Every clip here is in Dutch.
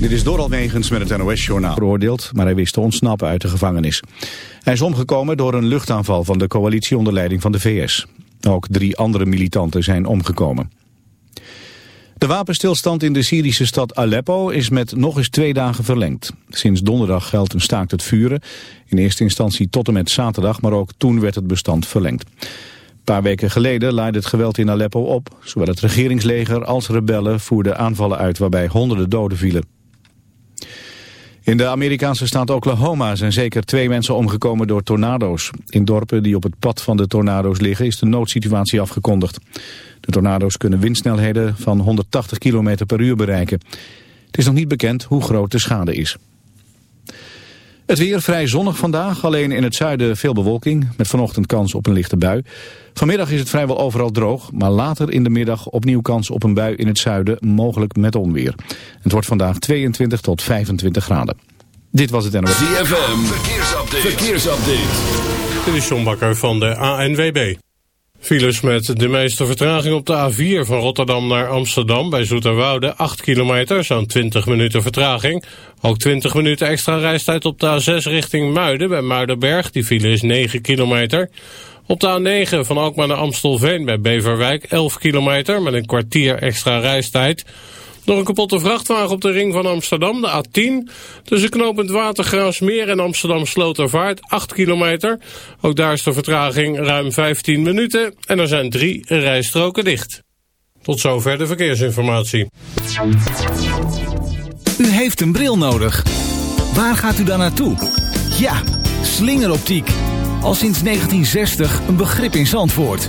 Dit is Doral Megens met het NOS-journaal veroordeeld, maar hij wist te ontsnappen uit de gevangenis. Hij is omgekomen door een luchtaanval van de coalitie onder leiding van de VS. Ook drie andere militanten zijn omgekomen. De wapenstilstand in de Syrische stad Aleppo is met nog eens twee dagen verlengd. Sinds donderdag geldt een staakt het vuren. In eerste instantie tot en met zaterdag, maar ook toen werd het bestand verlengd. Paar weken geleden laaide het geweld in Aleppo op. Zowel het regeringsleger als rebellen voerden aanvallen uit waarbij honderden doden vielen. In de Amerikaanse staat Oklahoma zijn zeker twee mensen omgekomen door tornado's. In dorpen die op het pad van de tornado's liggen is de noodsituatie afgekondigd. De tornado's kunnen windsnelheden van 180 km per uur bereiken. Het is nog niet bekend hoe groot de schade is. Het weer vrij zonnig vandaag, alleen in het zuiden veel bewolking... met vanochtend kans op een lichte bui. Vanmiddag is het vrijwel overal droog, maar later in de middag opnieuw kans op een bui in het zuiden, mogelijk met onweer. Het wordt vandaag 22 tot 25 graden. Dit was het NOS. Verkeersupdate. verkeersupdate. Dit is John Bakker van de ANWB. Files met de meeste vertraging op de A4 van Rotterdam naar Amsterdam bij Zoeterwoude 8 kilometer, zo'n 20 minuten vertraging. Ook 20 minuten extra reistijd op de A6 richting Muiden bij Muidenberg, die file is 9 kilometer. Op de A9 van Alkmaar naar Amstelveen bij Beverwijk 11 kilometer met een kwartier extra reistijd. Door een kapotte vrachtwagen op de ring van Amsterdam, de A10. Tussen knooppunt Watergraafsmeer en Amsterdam Slotervaart, 8 kilometer. Ook daar is de vertraging ruim 15 minuten en er zijn drie rijstroken dicht. Tot zover de verkeersinformatie. U heeft een bril nodig. Waar gaat u dan naartoe? Ja, slingeroptiek. Al sinds 1960 een begrip in Zandvoort.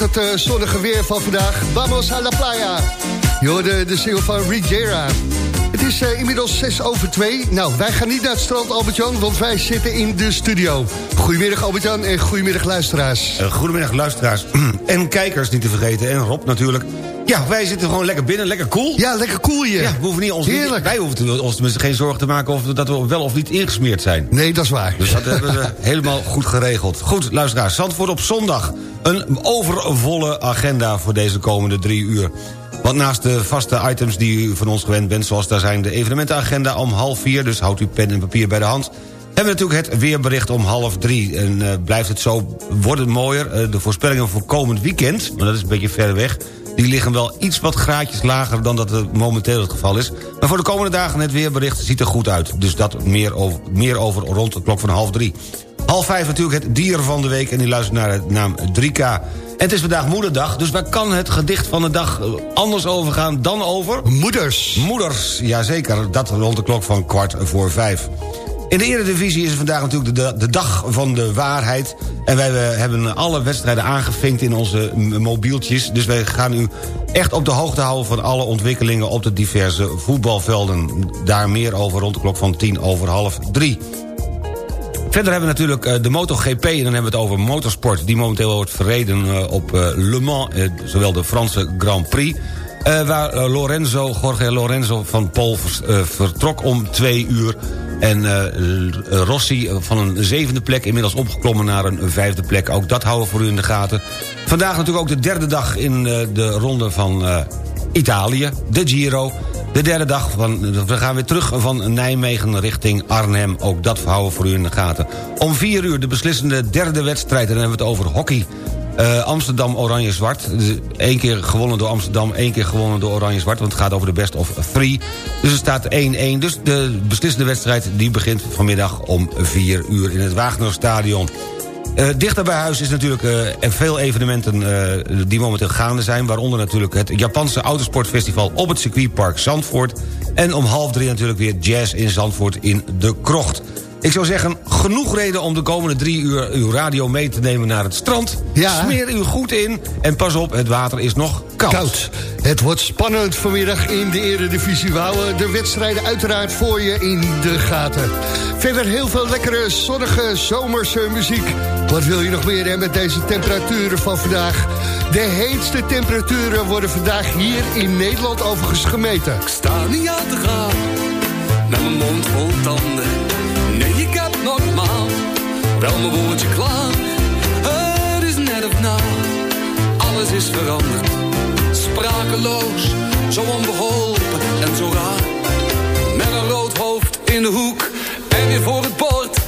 Met het eh, zonnige weer van vandaag. Vamos a la playa. Je hoorde de single van Rigera. Het is eh, inmiddels 6 over 2. Nou, wij gaan niet naar het strand, Albert-Jan, want wij zitten in de studio. Goedemiddag, Albert-Jan, en goedemiddag, luisteraars. Eh, goedemiddag luisteraars en kijkers niet te vergeten. En Rob natuurlijk. Ja, wij zitten gewoon lekker binnen, lekker cool. Ja, lekker cool hier. Ja, we hoeven niet ons, Heerlijk. wij hoeven ons tenminste geen zorgen te maken... of dat we wel of niet ingesmeerd zijn. Nee, dat is waar. Dus dat hebben we helemaal goed geregeld. Goed, luisteraars, Zandvoort op zondag. Een overvolle agenda voor deze komende drie uur. Want naast de vaste items die u van ons gewend bent... zoals daar zijn de evenementenagenda om half vier... dus houdt u pen en papier bij de hand... hebben we natuurlijk het weerbericht om half drie. En eh, blijft het zo, wordt het mooier. Eh, de voorspellingen voor komend weekend, maar dat is een beetje ver weg... die liggen wel iets wat graadjes lager dan dat het momenteel het geval is. Maar voor de komende dagen het weerbericht ziet er goed uit. Dus dat meer over, meer over rond de klok van half drie. Half vijf natuurlijk het dier van de week... en die luistert naar de naam 3K. En het is vandaag moederdag, dus waar kan het gedicht van de dag eh, anders overgaan dan over... Moeders. Moeders, jazeker, dat rond de klok van kwart voor vijf. In de Eredivisie is het vandaag natuurlijk de, de dag van de waarheid. En wij hebben alle wedstrijden aangevinkt in onze mobieltjes. Dus wij gaan u echt op de hoogte houden van alle ontwikkelingen... op de diverse voetbalvelden. Daar meer over rond de klok van tien over half drie. Verder hebben we natuurlijk eh, de MotoGP en dan hebben we het over motorsport... die momenteel wordt verreden eh, op eh, Le Mans, zowel de Franse Grand Prix... waar Lorenzo, Jorge Lorenzo van Pol vertrok om twee uur... en eh, L- Rossi van een zevende plek inmiddels opgeklommen naar een vijfde plek. Ook dat houden we voor u in de gaten. Vandaag natuurlijk ook de derde dag in eh, de ronde van eh, Italië, de Giro... De derde dag, van, we gaan weer terug van Nijmegen richting Arnhem. Ook dat houden we voor u in de gaten. Om vier uur de beslissende derde wedstrijd. En dan hebben we het over hockey. Eh, Amsterdam Oranje-Zwart. Eén keer gewonnen door Amsterdam, één keer gewonnen door Oranje-Zwart. Want het gaat over de best of three. Dus er staat 1-1. Dus de beslissende wedstrijd die begint vanmiddag om vier uur in het Wagnerstadion. Eh, dichter bij huis is natuurlijk er veel evenementen die momenteel gaande zijn... waaronder natuurlijk het Japanse Autosportfestival op het circuitpark Zandvoort... en om half drie natuurlijk weer jazz in Zandvoort in de Krocht. Ik zou zeggen, genoeg reden om de komende drie uur uw radio mee te nemen naar het strand. Ja. Smeer u goed in en pas op, het water is nog koud. Koud. Het wordt spannend vanmiddag in de Eredivisie. We houden de wedstrijden uiteraard voor je in de gaten. Verder heel veel lekkere, zonnige, zomerse muziek. Wat wil je nog meer hè, met deze temperaturen van vandaag? De heetste temperaturen worden vandaag hier in Nederland overigens gemeten. Ik sta niet aan te gaan, met mijn mond vol tanden. Wel mijn woordje klaar. Het is net of na, alles is veranderd. Sprakeloos, zo onbeholpen en zo raar. Met een rood hoofd in de hoek en weer voor het bord.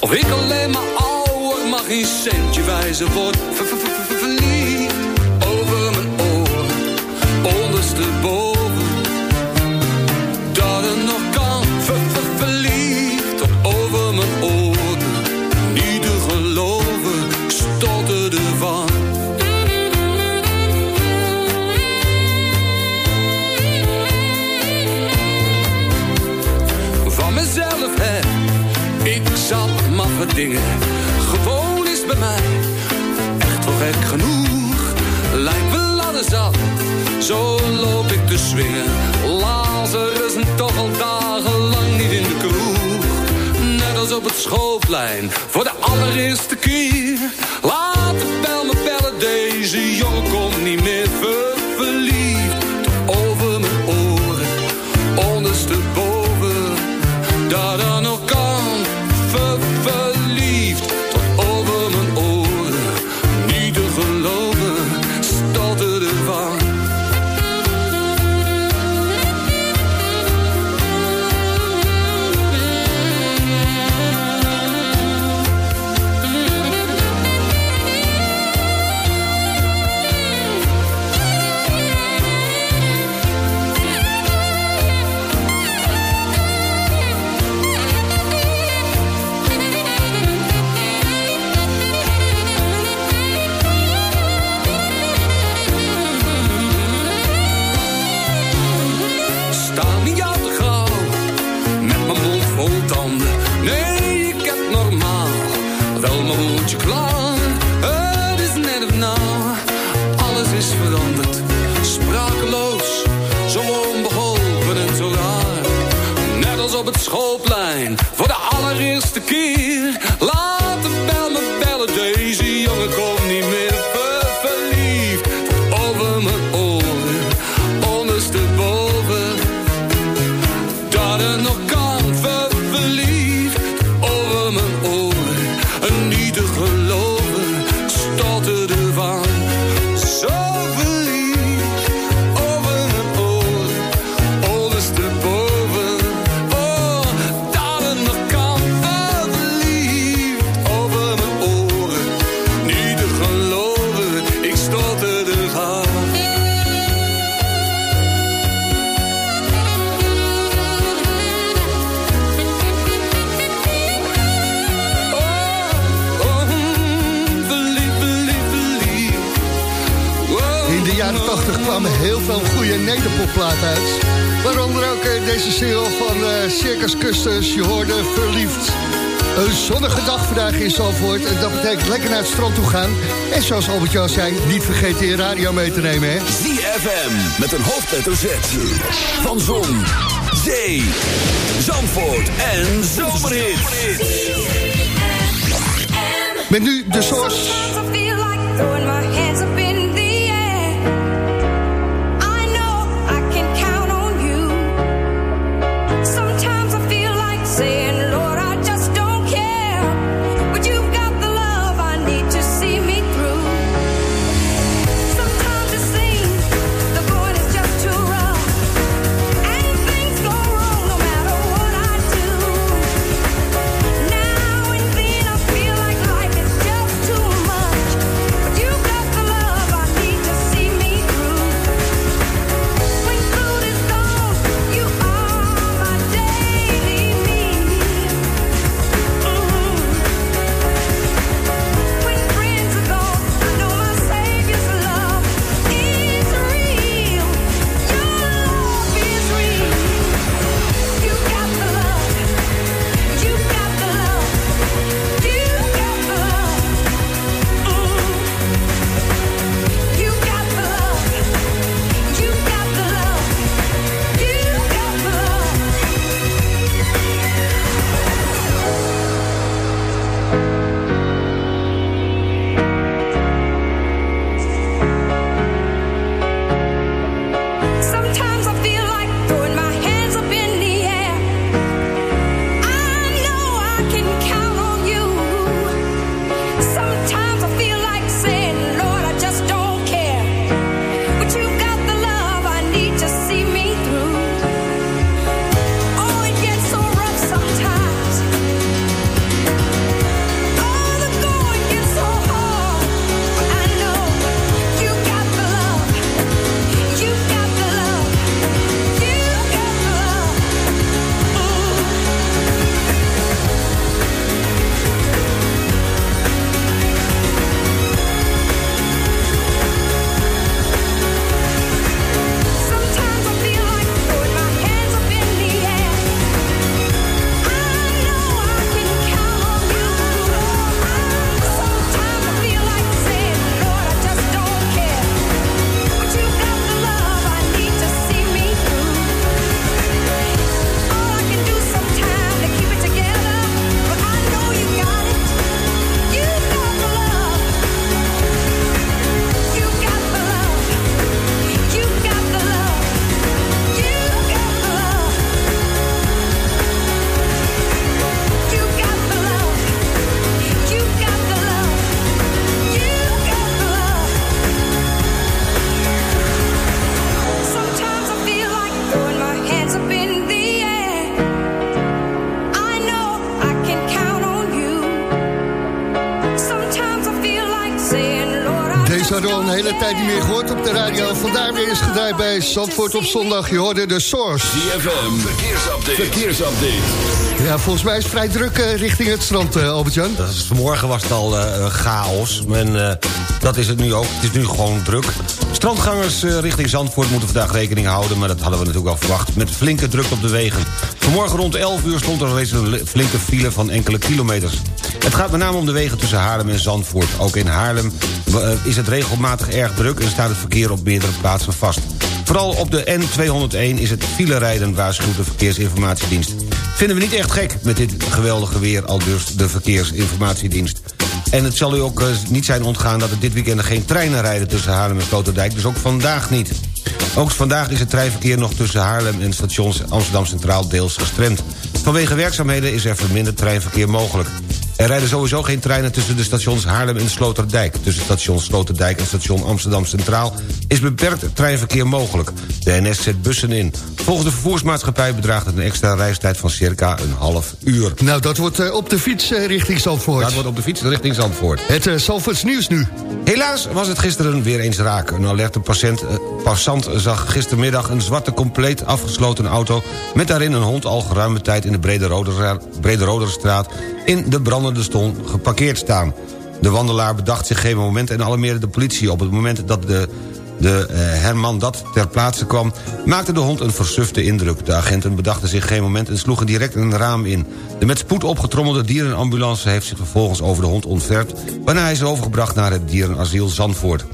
Of ik alleen maar ouder, mag geen centje wijzen word. Ver- Verliefd over mijn oren, ondersteboven dingen. Gewoon is bij mij. Echt wel gek genoeg. Lijkt wel ladder zat. Zo loop ik te swingen. Lazarus en toch al dagenlang niet in de kroeg. Net als op het schoolplein. Voor de allereerste keer. niet jou. Met mijn mond vol tanden, nee, ik heb normaal wel mijn hoedje klaar. Het is net of nou, alles is veranderd. Sprakeloos, zo onbeholpen en zo raar. Net als op het schoolplein, voor de allereerste keer. Waaronder ook eh, deze single van eh, Circus Custers, je hoorde Verliefd. Een zonnige dag vandaag in Zalvoort en dat betekent lekker naar het strand toe gaan. En zoals Albert Jan zei, niet vergeten je radio mee te nemen, hè? ZFM met een hoofdletter Z. Van Zon, Zee, Zandvoort en Zomerhits. Met nu de source. Tijd niet meer gehoord op de radio. Vandaar weer eens gedraaid bij Zandvoort op zondag. Je hoorde de Source. ZFM, verkeersupdate. Verkeersupdate. Ja, volgens mij is het vrij druk eh, richting het strand, eh, Albert-Jan. Dat is, vanmorgen was het al eh, chaos. En eh, dat is het nu ook. Het is nu gewoon druk. Strandgangers eh, richting Zandvoort moeten vandaag rekening houden... maar dat hadden we natuurlijk al verwacht... met flinke druk op de wegen. Vanmorgen rond 11 uur stond er reeds een li- flinke file van enkele kilometers. Het gaat met name om de wegen tussen Haarlem en Zandvoort. Ook in Haarlem is het regelmatig erg druk... en staat het verkeer op meerdere plaatsen vast. Vooral op de N201 is het filerijden, waarschuwt de Verkeersinformatiedienst. Vinden we niet echt gek met dit geweldige weer, al dus de Verkeersinformatiedienst. En het zal u ook eh, niet zijn ontgaan dat er dit weekend geen treinen rijden tussen Haarlem en Sloterdijk, dus ook vandaag niet. Ook vandaag is het treinverkeer nog tussen Haarlem en stations Amsterdam Centraal deels gestremd. Vanwege werkzaamheden is er verminderd treinverkeer mogelijk. Er rijden sowieso geen treinen tussen de stations Haarlem en Sloterdijk. Tussen station Sloterdijk en station Amsterdam Centraal is beperkt treinverkeer mogelijk. De NS zet bussen in. Volgens de vervoersmaatschappij bedraagt het een extra reistijd van circa een half uur. Nou, dat wordt eh, op de fiets eh, richting Zandvoort. Dat wordt op de fiets richting Zandvoort. Het uh, Zandvoorts nieuws nu. Helaas was het gisteren weer eens raak. Een alerte patiënt, passant zag gistermiddag een zwarte compleet afgesloten auto... met daarin een hond al geruime tijd in de Brede Roder- Brede Roderstraat... in de brandende ston geparkeerd staan. De wandelaar bedacht zich geen moment en alarmeerde de politie. Op het moment dat de de eh, Herman dat ter plaatse kwam... maakte de hond een versufte indruk. De agenten bedachten zich geen moment en sloegen direct een raam in. De met spoed opgetrommelde dierenambulance heeft zich vervolgens over de hond ontferpt... waarna hij is overgebracht naar het dierenasiel Zandvoort.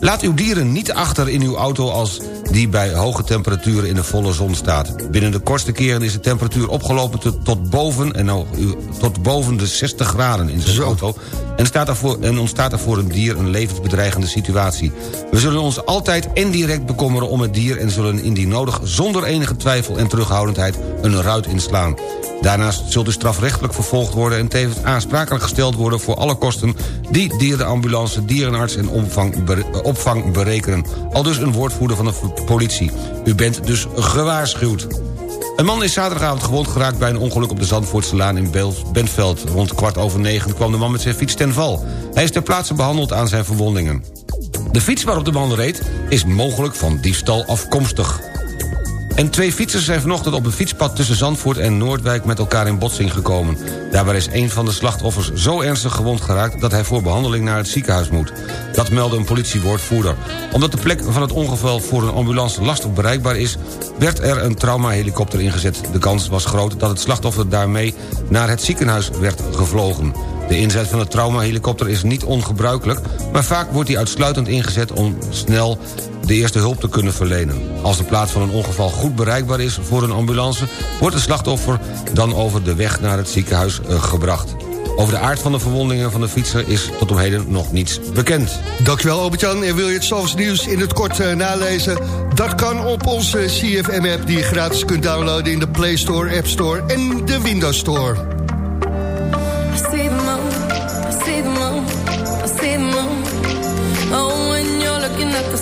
Laat uw dieren niet achter in uw auto als die bij hoge temperaturen in de volle zon staat. Binnen de kortste keren is de temperatuur opgelopen tot, tot boven, en nou, tot boven de 60 graden in zijn auto... En, staat er voor, en ontstaat er voor een dier een levensbedreigende situatie. We zullen ons altijd indirect bekommeren om het dier... en zullen indien nodig zonder enige twijfel en terughoudendheid een ruit inslaan. Daarnaast zult u strafrechtelijk vervolgd worden... en tevens aansprakelijk gesteld worden voor alle kosten... die dierenambulance, dierenarts en opvang, bere- opvang berekenen. Al dus een woordvoerder van de politie. U bent dus gewaarschuwd. Een man is zaterdagavond gewond geraakt bij een ongeluk op de Zandvoortselaan in Bentveld. Rond kwart over negen kwam de man met zijn fiets ten val. Hij is ter plaatse behandeld aan zijn verwondingen. De fiets waarop de man reed is mogelijk van diefstal afkomstig. En twee fietsers zijn vanochtend op een fietspad tussen Zandvoort en Noordwijk met elkaar in botsing gekomen. Daarbij is een van de slachtoffers zo ernstig gewond geraakt dat hij voor behandeling naar het ziekenhuis moet. Dat meldde een politiewoordvoerder. Omdat de plek van het ongeval voor een ambulance lastig bereikbaar is, werd er een traumahelikopter ingezet. De kans was groot dat het slachtoffer daarmee naar het ziekenhuis werd gevlogen. De inzet van de traumahelikopter is niet ongebruikelijk... maar vaak wordt die uitsluitend ingezet om snel de eerste hulp te kunnen verlenen. Als de plaats van een ongeval goed bereikbaar is voor een ambulance... wordt het slachtoffer dan over de weg naar het ziekenhuis eh, gebracht. Over de aard van de verwondingen van de fietser is tot op heden nog niets bekend. Dankjewel Albert-Jan. En wil je het Zalvers nieuws in het kort eh, nalezen? Dat kan op onze CFM-app die je gratis kunt downloaden... in de Play Store, App Store en de Windows Store.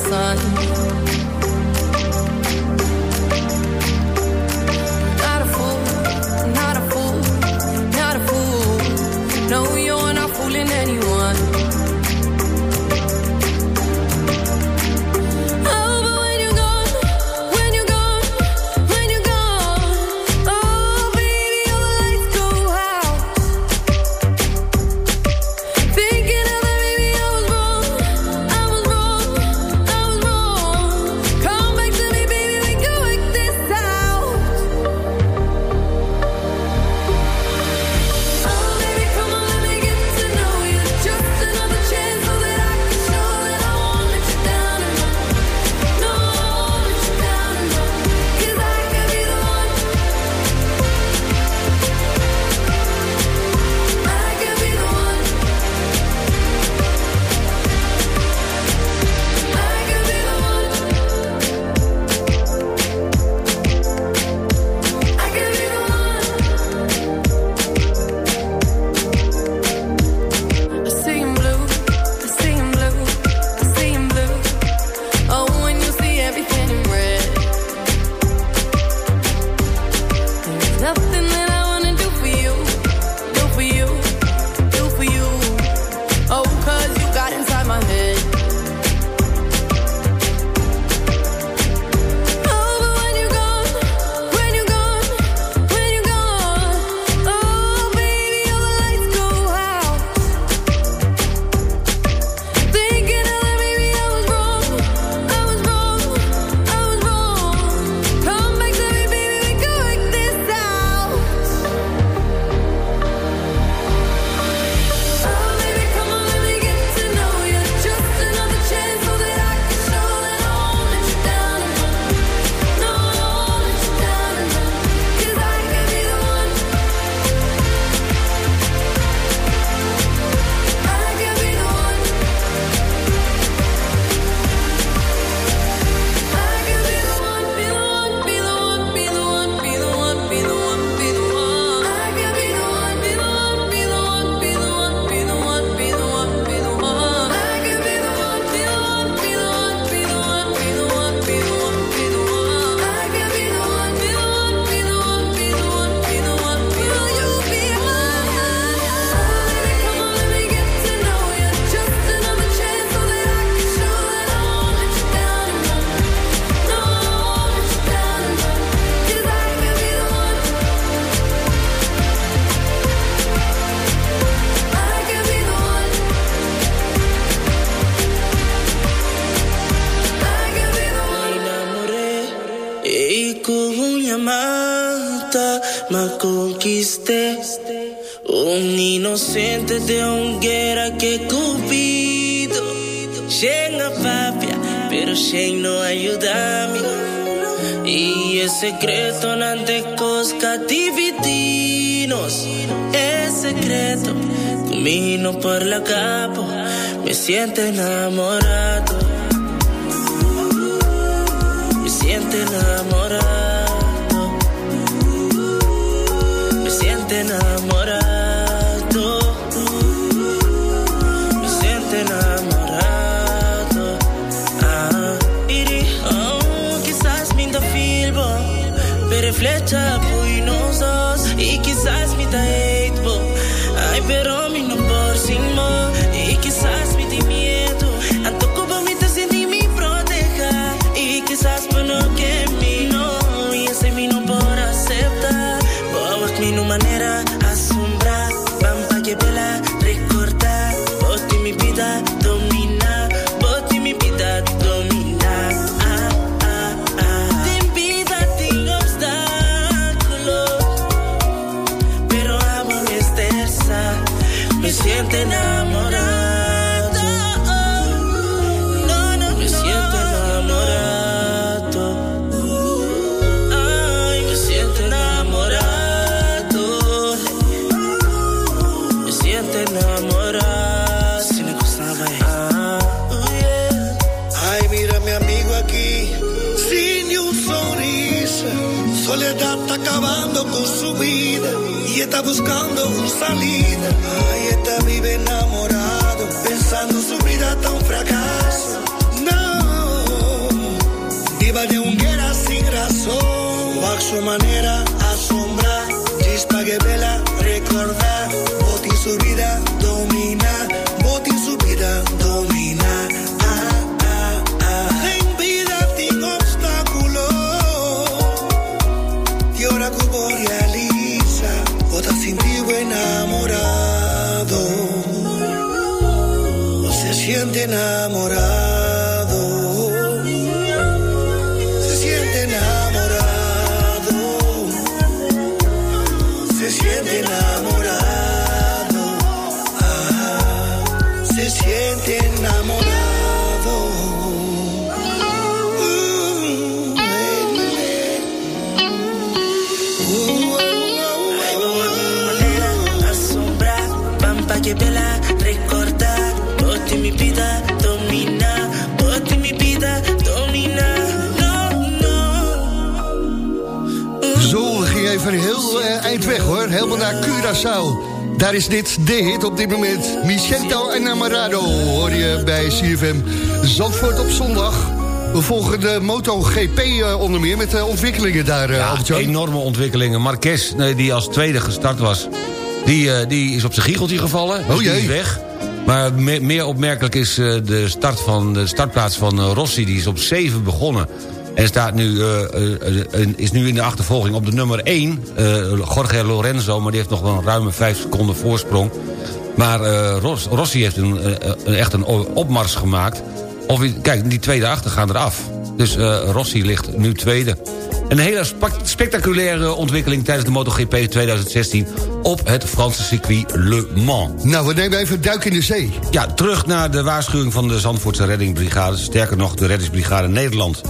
Sun. Me conquisté. Un inocente de un guerra que cupido. Llega papia, pero Shane no ayuda-me. E é secreto não te cosca dividinos. É secreto, camino por la capo, me siento enamorado. Me siento enamorado. Soledad está acabando con su vida y está buscando una salida. Ay, está vive enamorado, pensando su vida tan fracaso. No, viva de un guerra sin razón, bajo su manera asombrar, chispa que vela Curaçao. Daar is dit de hit op dit moment. Michento en Amarado hoor je bij CFM Zandvoort op zondag. We volgen de MotoGP eh, onder meer met de ontwikkelingen daar, eh, Ja, enorme ontwikkelingen. Marquez, die als tweede gestart was... die, eh, die is op zijn giegeltje gevallen. Dus Oh, die jee. is weg. Maar me- meer opmerkelijk is eh, de, start van, de startplaats van eh, Rossi. Die is op 7 begonnen. En staat nu, eh, eh, eh, is nu in de achtervolging op de nummer 1. Jorge Lorenzo, maar die heeft nog wel een ruime 5 seconden voorsprong. Maar Ros- Rossi heeft een, echt een opmars gemaakt. Of, kijk, die tweede achter gaan eraf. Dus Rossi ligt nu tweede. Een hele spectaculaire ontwikkeling tijdens de MotoGP 2016... op het Franse circuit Le Mans. Nou, we nemen even een duik in de zee. Ja, terug naar de waarschuwing van de Zandvoortse reddingsbrigade. Sterker nog, de reddingsbrigade Nederland.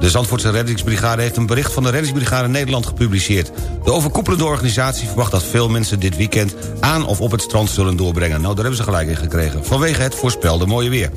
De Zandvoortse reddingsbrigade heeft een bericht van de reddingsbrigade Nederland gepubliceerd. De overkoepelende organisatie verwacht dat veel mensen dit weekend... aan of op het strand zullen doorbrengen. Nou, daar hebben ze gelijk in gekregen. Vanwege het voorspelde mooie weer.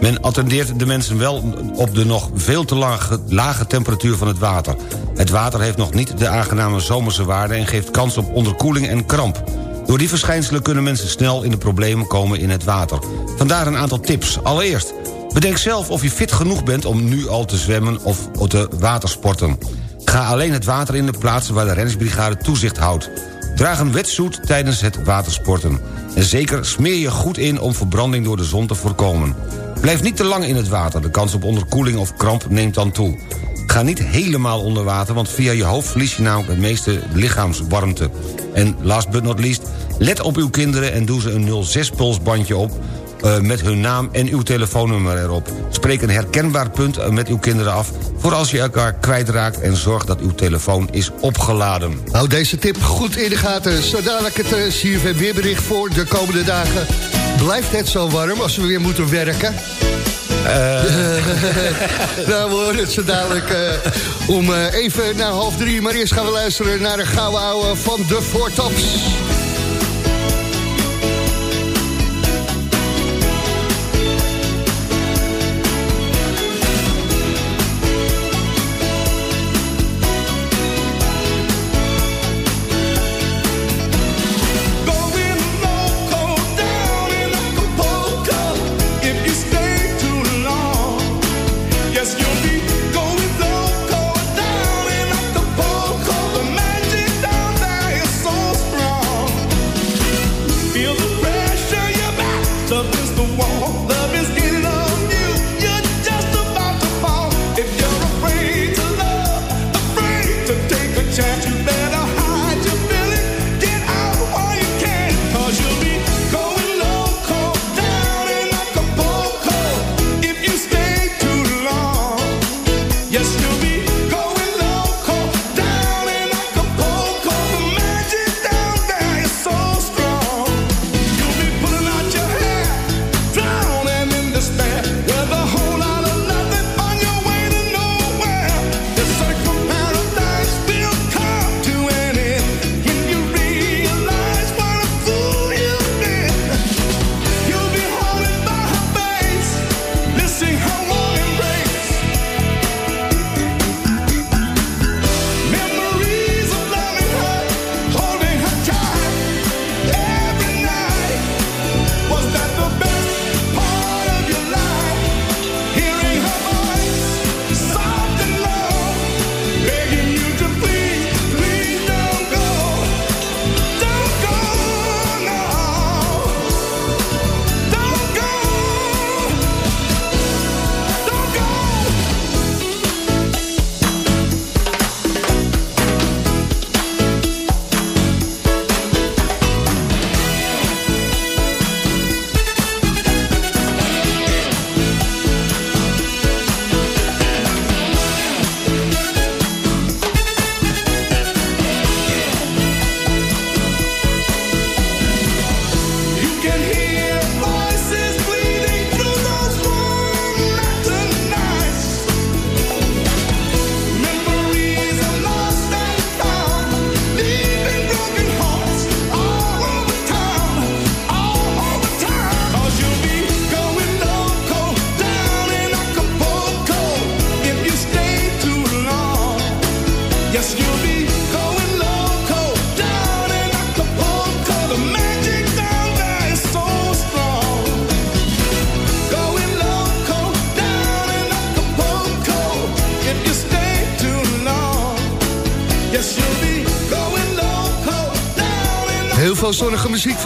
Men attendeert de mensen wel op de nog veel te lage, lage temperatuur van het water. Het water heeft nog niet de aangename zomerse waarde... en geeft kans op onderkoeling en kramp. Door die verschijnselen kunnen mensen snel in de problemen komen in het water. Vandaar een aantal tips. Allereerst, bedenk zelf of je fit genoeg bent om nu al te zwemmen of te watersporten. Ga alleen het water in de plaatsen waar de reddingsbrigade toezicht houdt. Draag een wetsuit tijdens het watersporten. En zeker smeer je goed in om verbranding door de zon te voorkomen. Blijf niet te lang in het water. De kans op onderkoeling of kramp neemt dan toe. Ga niet helemaal onder water, want via je hoofd verlies je namelijk het meeste lichaamswarmte. En last but not least, let op uw kinderen en doe ze een 06-pulsbandje op eh, met hun naam en uw telefoonnummer erop. Spreek een herkenbaar punt eh, met uw kinderen af... voor als je elkaar kwijtraakt en zorg dat uw telefoon is opgeladen. Hou deze tip goed in de gaten. Zo dadelijk het uh, CFM weerbericht voor de komende dagen. Blijft het zo warm als we weer moeten werken? nou, we horen het zo dadelijk uh, om uh, even na half drie. Maar eerst gaan we luisteren naar de gouden ouwe van de Four Tops.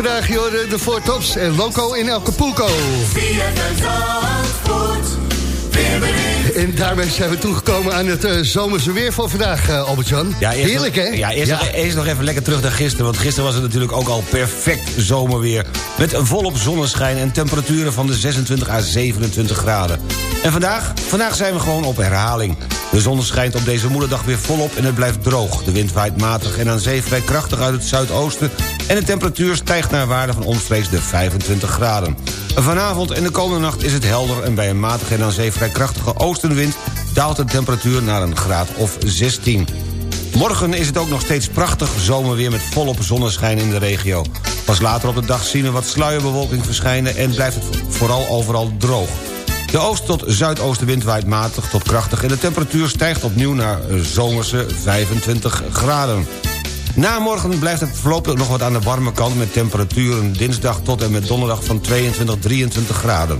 Vandaag, joh. De, de Four Tops en Loco in Acapulco. En daarmee zijn we toegekomen aan het uh, zomerse weer van vandaag, uh, Albert-Jan. Ja, Heerlijk, hè? Ja, eerst, Nog, eerst nog even lekker terug naar gisteren. Want gisteren was het natuurlijk ook al perfect zomerweer. Met volop zonneschijn en temperaturen van de 26 à 27 graden. En vandaag? Vandaag zijn we gewoon op herhaling. De zon schijnt op deze moederdag weer volop en het blijft droog. De wind waait matig en aan zee vrij krachtig uit het zuidoosten... en de temperatuur stijgt naar waarde van omstreeks de 25 graden. Vanavond en de komende nacht is het helder... en bij een matige en aan zee vrij krachtige oostenwind... daalt de temperatuur naar een graad of 16. Morgen is het ook nog steeds prachtig zomerweer met volop zonneschijn in de regio. Pas later op de dag zien we wat sluierbewolking verschijnen... en blijft het vooral overal droog. De oost- tot zuidoostenwind waait matig tot krachtig... en de temperatuur stijgt opnieuw naar zomerse 25 graden. Na morgen blijft het voorlopig nog wat aan de warme kant... met temperaturen dinsdag tot en met donderdag van 22, 23 graden.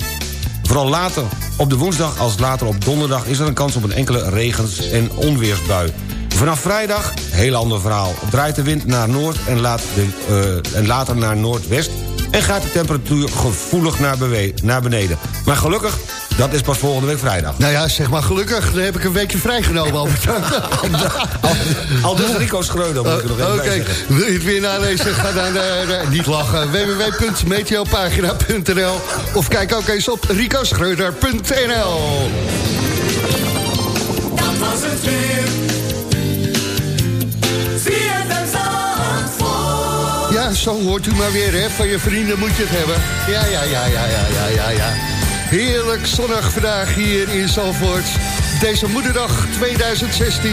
Vooral later op de woensdag als later op donderdag... is er een kans op een enkele regens- en onweersbui. Vanaf vrijdag, heel ander verhaal. Draait de wind naar noord en, laat de, uh, en later naar noordwest... en gaat de temperatuur gevoelig naar, naar beneden. Maar gelukkig Dat is pas volgende week vrijdag. Nou ja, zeg maar gelukkig. Dan heb ik een weekje vrijgenomen. Albert. Al dus Rico Schreuder, moet ik er nog even Oké, wil je het weer nalezen? Ga dan naar, eh, niet lachen, www.meteopagina.nl of kijk ook eens op ricoschreuder.nl Dat was het weer. Ja, zo hoort u maar weer, hè. Van je vrienden moet je het hebben. Ja, ja, ja, ja, ja, ja, ja, ja. Heerlijk zonnig vandaag hier in Zalvoort. Deze moederdag 2016.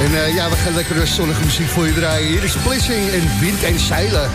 En eh, ja, we gaan lekker zonnige muziek voor je draaien. Hier is Splitsing en Wind en Zeilen.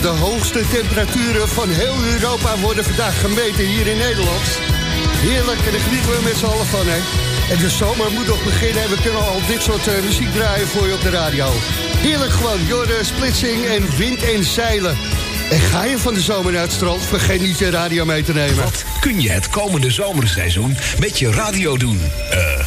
De hoogste temperaturen van heel Europa worden vandaag gemeten hier in Nederland. Heerlijk, en daar genieten we met z'n allen van, hè. En de zomer moet nog beginnen en we kunnen al dit soort eh, muziek draaien voor je op de radio. Heerlijk gewoon, Jorde, splitsing en wind en zeilen. En ga je van de zomer naar het strand, vergeet niet je radio mee te nemen. Wat kun je het komende zomerseizoen met je radio doen? Eh,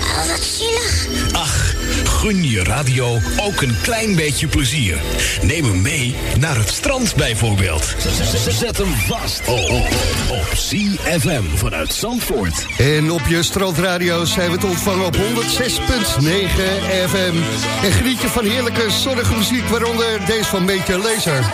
Oh, wat zielig. Ach, gun je radio ook een klein beetje plezier. Neem hem mee naar het strand bijvoorbeeld. Zet hem vast oh, oh, op CFM vanuit Zandvoort. En op je strandradio zijn we te ontvangen op 106.9 FM. En geniet je van heerlijke zonnige muziek, waaronder deze van Meetje Laser.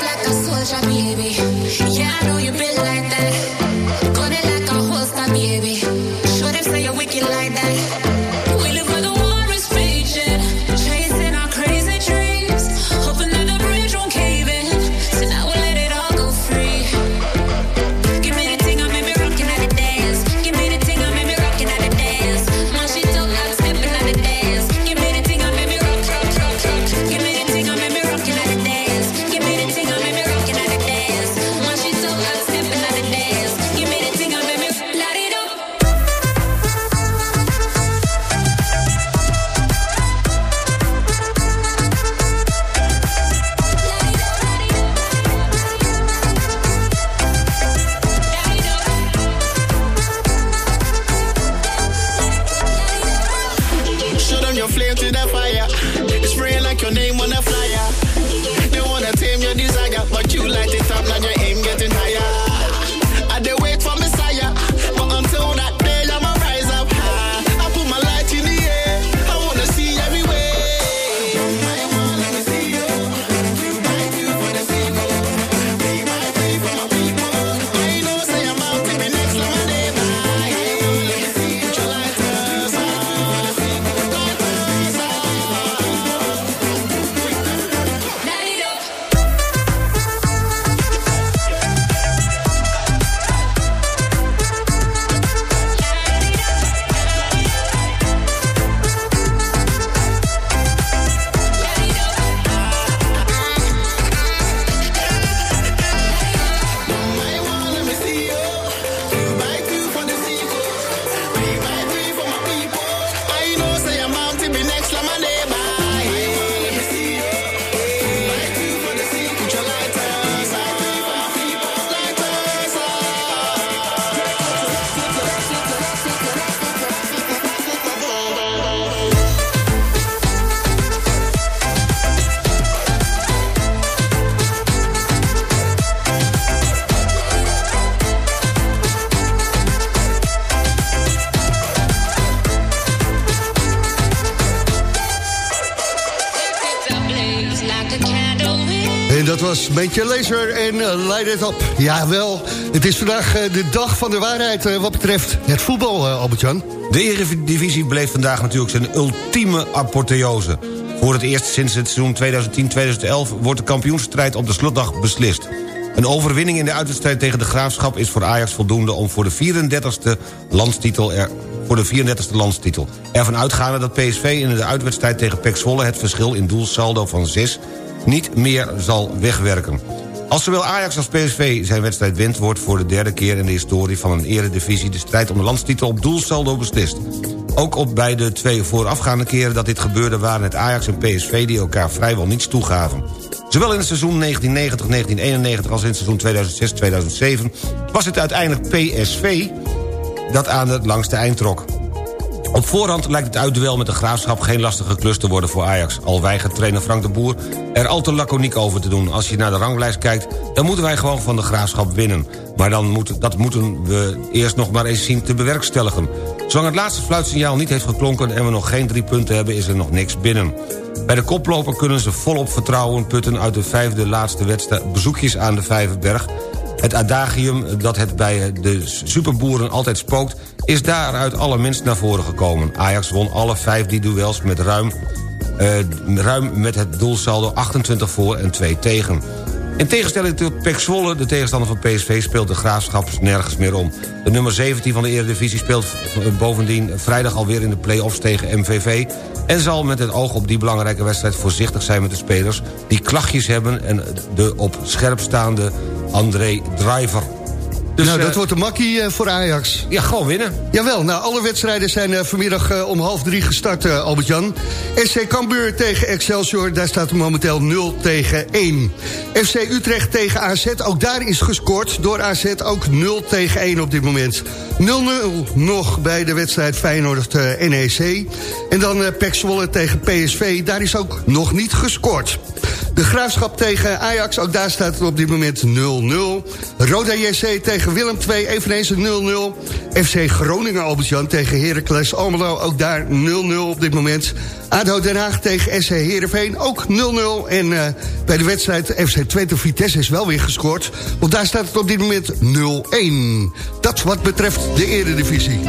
Meetje Laser en Light It Up. Jawel, het is vandaag eh, de dag van de waarheid eh, wat betreft het voetbal, eh, Albert-Jan. De Eredivisie bleef vandaag natuurlijk zijn ultieme apotheose. Voor het eerst sinds het seizoen 2010-2011 wordt de kampioensstrijd op de slotdag beslist. Een overwinning in de uitwedstrijd tegen de Graafschap is voor Ajax voldoende... om voor de 34e landstitel, er, voor de 34e landstitel. Ervan uitgaande dat PSV in de uitwedstrijd tegen PEC Zwolle... het verschil in doelsaldo van 6 niet meer zal wegwerken. Als zowel Ajax als PSV zijn wedstrijd wint... wordt voor de derde keer in de historie van een eredivisie... de strijd om de landstitel op doelsaldo beslist. Ook op bij de twee voorafgaande keren dat dit gebeurde... waren het Ajax en PSV die elkaar vrijwel niets toegaven. Zowel in het seizoen 1990-1991 als in het seizoen 2006-2007... was het uiteindelijk PSV dat aan het langste eind trok. Op voorhand lijkt het uitduel met de Graafschap geen lastige klus te worden voor Ajax. Al weigert trainer Frank de Boer er al te laconiek over te doen. Als je naar de ranglijst kijkt, dan moeten wij gewoon van de Graafschap winnen. Maar dan dat moeten we eerst nog maar eens zien te bewerkstelligen. Zolang het laatste fluitsignaal niet heeft geklonken... en we nog geen drie punten hebben, is er nog niks binnen. Bij de koploper kunnen ze volop vertrouwen putten uit de vijfde laatste wedstrijd... bezoekjes aan de Vijverberg. Het adagium dat het bij de superboeren altijd spookt... is daaruit allerminst naar voren gekomen. Ajax won alle vijf die duels met ruim, eh, ruim met het doelsaldo 28 voor en 2 tegen. In tegenstelling tot Pek Zwolle, de tegenstander van PSV... speelt de Graafschap nergens meer om. De nummer 17 van de Eredivisie speelt bovendien vrijdag alweer in de play-offs tegen MVV... en zal met het oog op die belangrijke wedstrijd voorzichtig zijn met de spelers... die klachtjes hebben en de op scherp staande André Driver. Dus, nou, dat eh, wordt een makkie uh, voor Ajax. Ja, gewoon winnen. Jawel, nou, alle wedstrijden zijn uh, vanmiddag om half drie gestart, Albert-Jan. SC Cambuur tegen Excelsior, daar staat momenteel 0 tegen 1. FC Utrecht tegen AZ, ook daar is gescoord door AZ ook 0 tegen 1 op dit moment. 0-0 nog bij de wedstrijd Feyenoord-NEC. En dan uh, Pek Zwolle tegen PSV, daar is ook nog niet gescoord. De Graafschap tegen Ajax, ook daar staat het op dit moment 0-0. Roda JC tegen Willem 2, eveneens een 0-0. FC Groningen, Albertjan tegen Heracles Almelo, ook daar 0-0 op dit moment. ADO Den Haag tegen SC Heerenveen, ook 0-0. En eh, bij de wedstrijd FC Twente Vitesse is wel weer gescoord. Want daar staat het op dit moment 0-1. Dat wat betreft de eredivisie.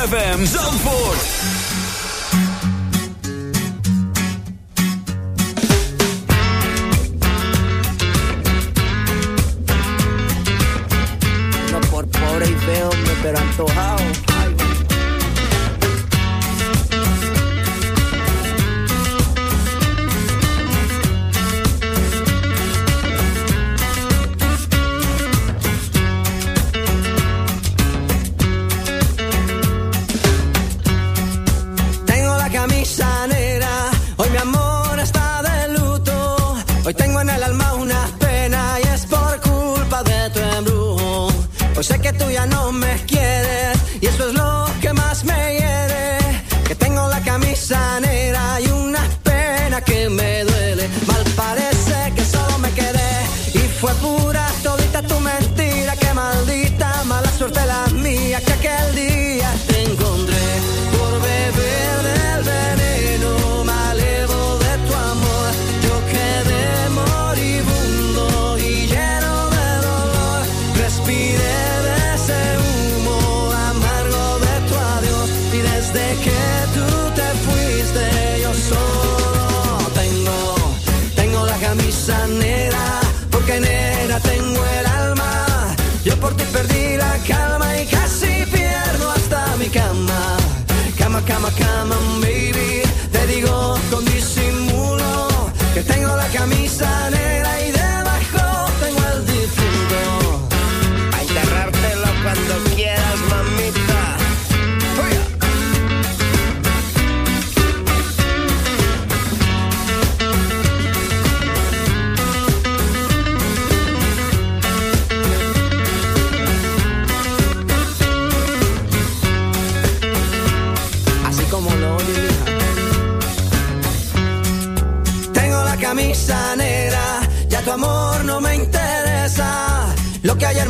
ZFM Zandvoort. Te digo con disimulo que tengo la camisa negra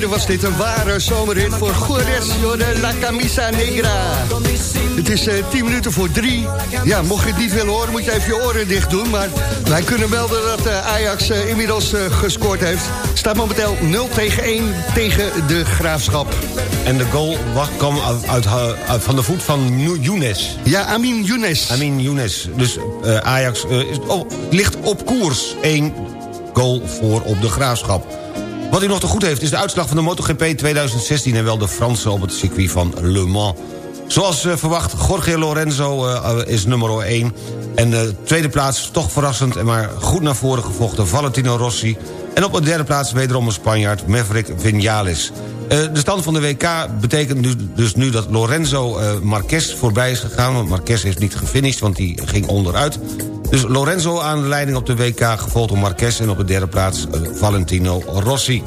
geleden was dit een ware zomerhit voor Juarez, de La Camisa Negra. Het is eh 10 minuten voor drie. Ja, mocht je het niet willen horen, moet je even je oren dicht doen. Maar wij kunnen melden dat eh, Ajax eh, inmiddels gescoord heeft. Staat momenteel 0 tegen 1 tegen de Graafschap. En de goal wa- kwam uit, uit, uit- van de voet van Younes. Ja, Amin Younes. Amin Younes. Dus Ajax is, op- ligt op koers. Eén goal voor op de Graafschap. Wat hij nog te goed heeft is de uitslag van de MotoGP 2016... en wel de Franse op het circuit van Le Mans. Zoals eh, verwacht, Jorge Lorenzo eh, eh, is nummer 1. En de tweede plaats, toch verrassend... en maar goed naar voren gevochten, Valentino Rossi. En op de derde plaats wederom een Spanjaard, Maverick Vinales. De stand van de WK betekent dus nu dat Lorenzo Marquez voorbij is gegaan... want Marquez heeft niet gefinished, want die ging onderuit. Dus Lorenzo aan de leiding op de WK, gevolgd door Marquez... en op de derde plaats eh, Valentino Rossi.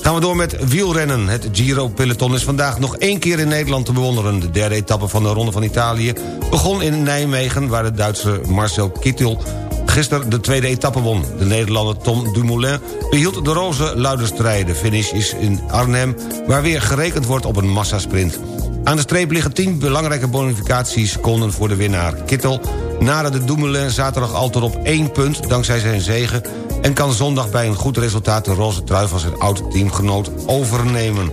Gaan we door met wielrennen. Het Giro-peloton is vandaag nog één keer in Nederland te bewonderen. De derde etappe van de Ronde van Italië begon in Nijmegen... waar de Duitse Marcel Kittel gisteren de tweede etappe won. De Nederlander Tom Dumoulin behield de roze luiderstrijd. De finish is in Arnhem, waar weer gerekend wordt op een massasprint. Aan de streep liggen 10 belangrijke bonificatieseconden voor de winnaar. Kittel naderde Dumoulin zaterdag altijd op één punt... dankzij zijn zegen en kan zondag bij een goed resultaat... de roze trui van zijn oud-teamgenoot overnemen.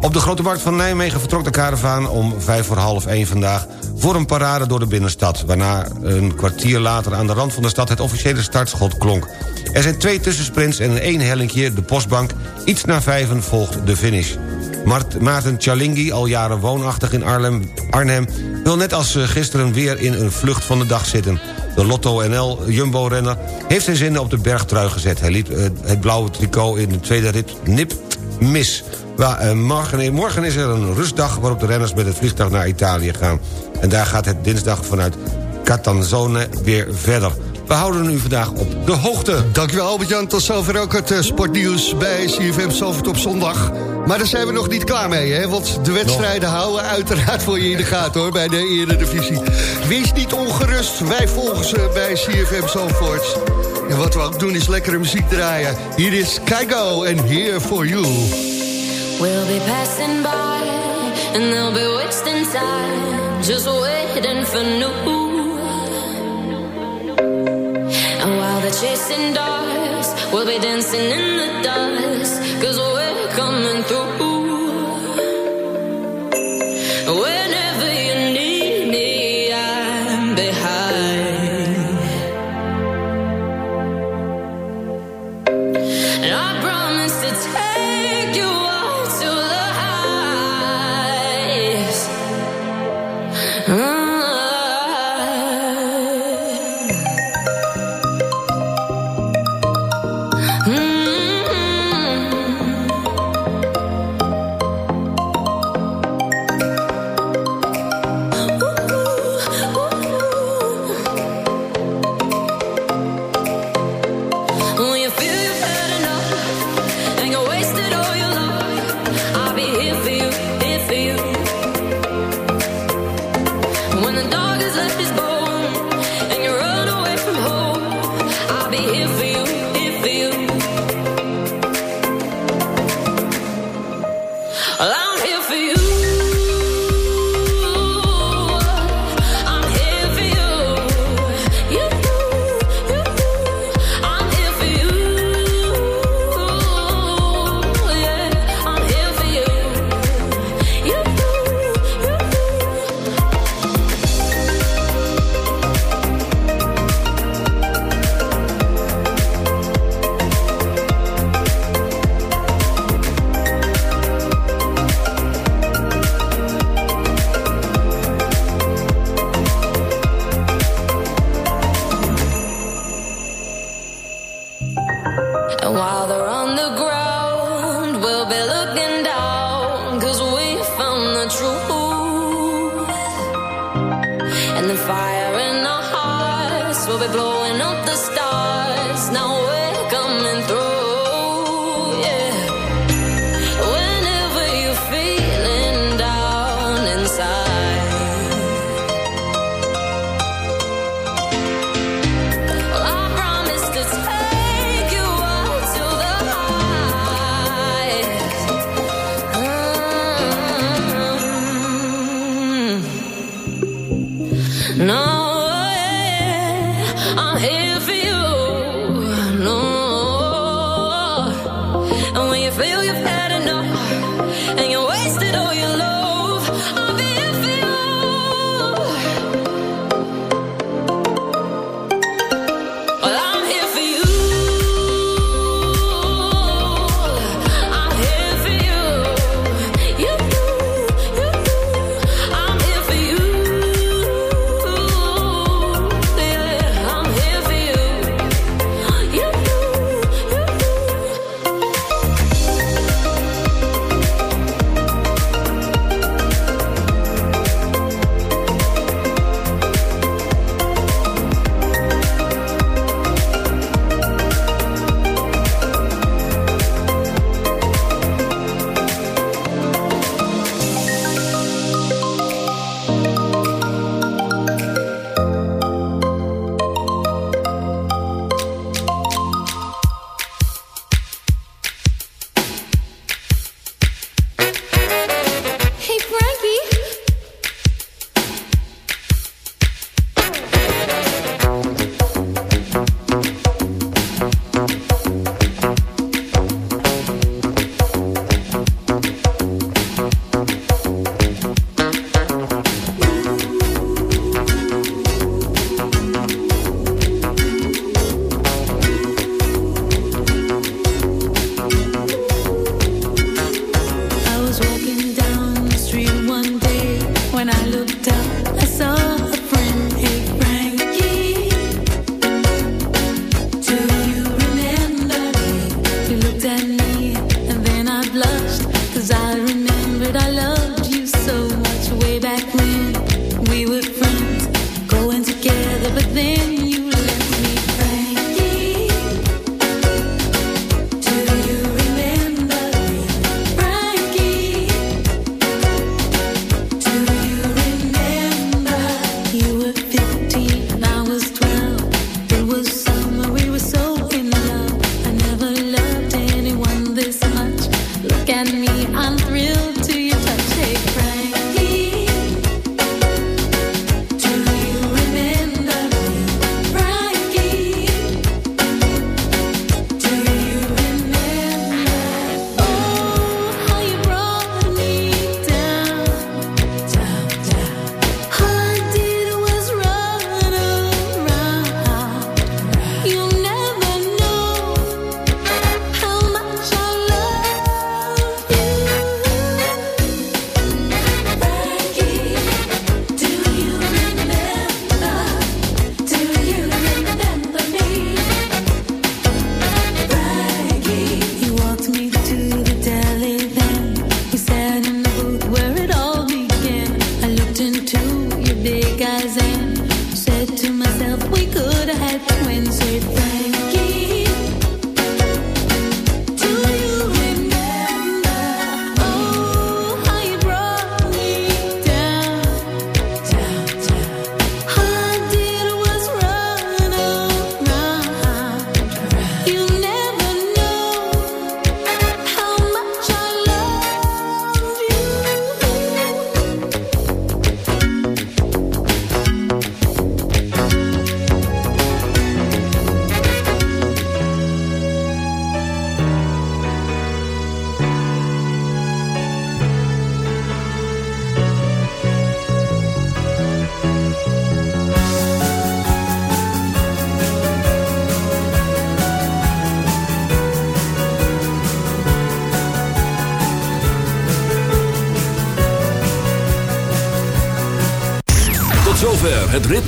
Op de Grote Markt van Nijmegen vertrok de karavaan om vijf voor half één vandaag... voor een parade door de binnenstad... waarna een kwartier later aan de rand van de stad het officiële startschot klonk. Er zijn twee tussensprints en één hellinkje, de postbank. Iets na vijven volgt de finish. Mart- Maarten Chalingi, al jaren woonachtig in Arnhem, Arnhem... wil net als eh, gisteren weer in een vlucht van de dag zitten. De Lotto NL Jumbo-renner heeft zijn zinnen op de bergtrui gezet. Hij liet eh, het blauwe tricot in de tweede rit nip mis. Eh, morgen, morgen is er een rustdag waarop de renners met het vliegtuig naar Italië gaan. En daar gaat het dinsdag vanuit Catanzone weer verder. We houden u vandaag op de hoogte. Dankjewel Albert-Jan, tot zover ook het sportnieuws bij CFM Zalvert op zondag. Maar daar zijn we nog niet klaar mee, hè? want de wedstrijden houden uiteraard voor je in de gaten hoor, bij de Eredivisie. Wees niet ongerust, wij volgen ze bij CFM Zalvoort. En wat we ook doen is lekkere muziek draaien. Hier is Keigo en Here For You. We'll be passing by And they'll be wasting time just waiting for new. And while they're chasing dogs, we'll be dancing in the dust. Cause we're coming through.